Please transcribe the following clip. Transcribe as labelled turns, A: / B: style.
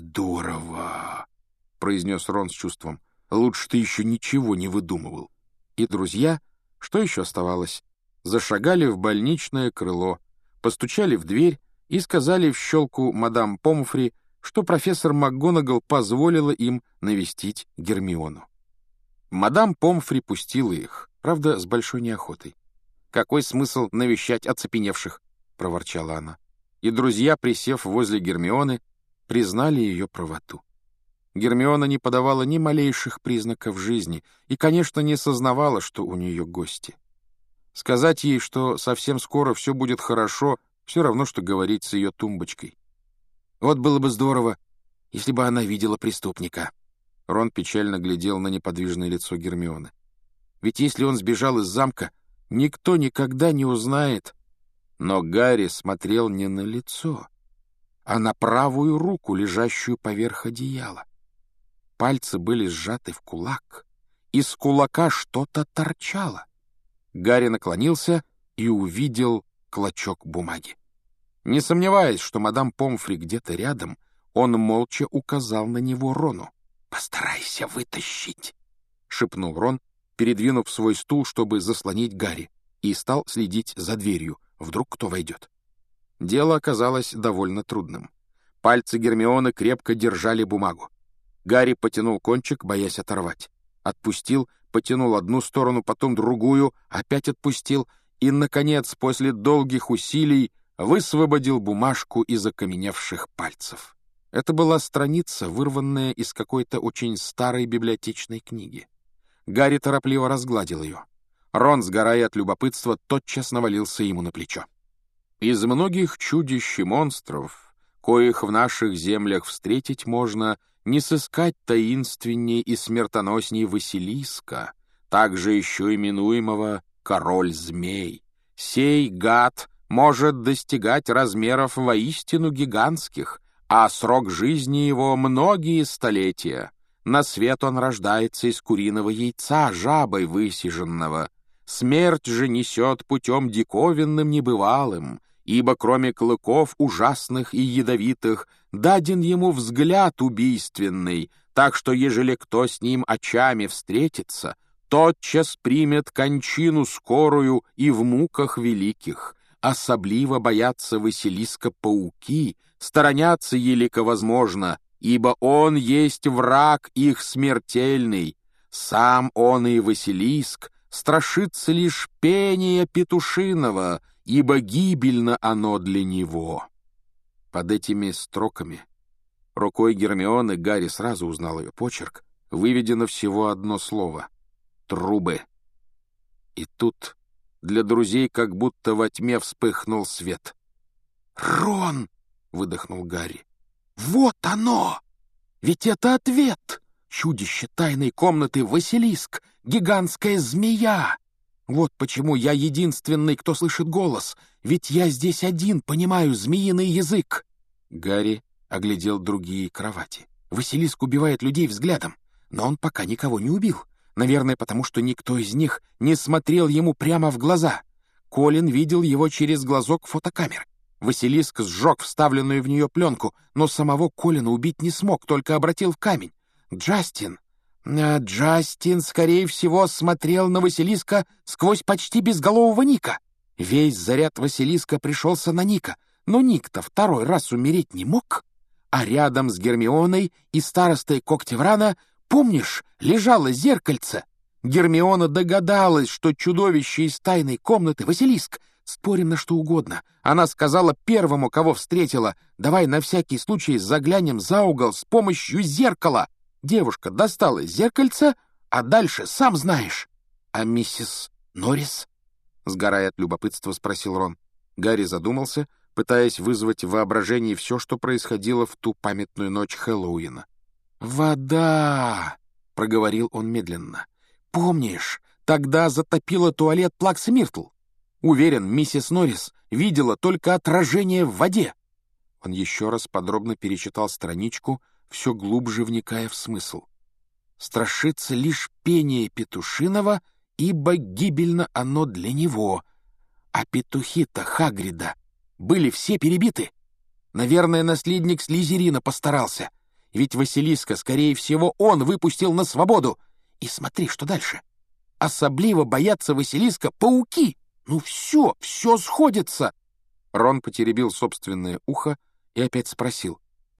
A: здорово!» — произнес Рон с чувством. «Лучше ты еще ничего не выдумывал». И друзья, что еще оставалось, зашагали в больничное крыло, постучали в дверь и сказали в щелку мадам Помфри, что профессор МакГонагал позволила им навестить Гермиону. Мадам Помфри пустила их, правда, с большой неохотой. «Какой смысл навещать оцепеневших?» — проворчала она. И друзья, присев возле Гермионы, признали ее правоту. Гермиона не подавала ни малейших признаков жизни и, конечно, не сознавала, что у нее гости. Сказать ей, что совсем скоро все будет хорошо, все равно, что говорить с ее тумбочкой. Вот было бы здорово, если бы она видела преступника. Рон печально глядел на неподвижное лицо Гермионы. Ведь если он сбежал из замка, никто никогда не узнает. Но Гарри смотрел не на лицо, а на правую руку, лежащую поверх одеяла. Пальцы были сжаты в кулак, из кулака что-то торчало. Гарри наклонился и увидел клочок бумаги. Не сомневаясь, что мадам Помфри где-то рядом, он молча указал на него Рону. «Постарайся вытащить», — шепнул Рон, передвинув свой стул, чтобы заслонить Гарри, и стал следить за дверью, вдруг кто войдет. Дело оказалось довольно трудным. Пальцы Гермионы крепко держали бумагу. Гарри потянул кончик, боясь оторвать. Отпустил, потянул одну сторону, потом другую, опять отпустил и, наконец, после долгих усилий, высвободил бумажку из окаменевших пальцев. Это была страница, вырванная из какой-то очень старой библиотечной книги. Гарри торопливо разгладил ее. Рон, сгорая от любопытства, тотчас навалился ему на плечо. Из многих чудищ и монстров, коих в наших землях встретить можно, не сыскать таинственней и смертоносней Василиска, также еще именуемого «король-змей». Сей гад может достигать размеров воистину гигантских, а срок жизни его многие столетия. На свет он рождается из куриного яйца, жабой высиженного. Смерть же несет путем диковинным небывалым, ибо кроме клыков ужасных и ядовитых даден ему взгляд убийственный, так что ежели кто с ним очами встретится, тотчас примет кончину скорую и в муках великих, особливо боятся Василиска пауки, сторонятся елико возможно, ибо он есть враг их смертельный. Сам он и Василиск страшится лишь пения петушиного, ибо гибельно оно для него. Под этими строками рукой Гермионы Гарри сразу узнал ее почерк, выведено всего одно слово — «трубы». И тут для друзей как будто во тьме вспыхнул свет. «Рон!» — выдохнул Гарри. «Вот оно! Ведь это ответ! Чудище тайной комнаты Василиск, гигантская змея! Вот почему я единственный, кто слышит голос, ведь я здесь один понимаю змеиный язык!» Гарри оглядел другие кровати. Василиск убивает людей взглядом, но он пока никого не убил. Наверное, потому что никто из них не смотрел ему прямо в глаза. Колин видел его через глазок фотокамеры. Василиск сжег вставленную в нее пленку, но самого Колина убить не смог, только обратил в камень. Джастин... А Джастин, скорее всего, смотрел на Василиска сквозь почти безголового Ника. Весь заряд Василиска пришелся на Ника, но Ник-то второй раз умереть не мог. А рядом с Гермионой и старостой Когтеврана Помнишь, лежало зеркальце? Гермиона догадалась, что чудовище из тайной комнаты — Василиск. Спорим на что угодно. Она сказала первому, кого встретила, «Давай на всякий случай заглянем за угол с помощью зеркала». Девушка достала зеркальце, а дальше сам знаешь. «А миссис Норрис?» — сгорая от любопытства, спросил Рон. Гарри задумался, пытаясь вызвать в воображении все, что происходило в ту памятную ночь Хэллоуина. «Вода!» — проговорил он медленно. «Помнишь, тогда затопила туалет Плакса Миртл? Уверен, миссис Норрис видела только отражение в воде». Он еще раз подробно перечитал страничку, все глубже вникая в смысл. «Страшится лишь пение петушиного, ибо гибельно оно для него. А петухи-то Хагрида были все перебиты. Наверное, наследник Слизерина постарался» Ведь Василиска, скорее всего, он выпустил на свободу. И смотри, что дальше. Особливо боятся Василиска пауки. Ну все, все сходится. Рон потеребил собственное ухо и опять спросил.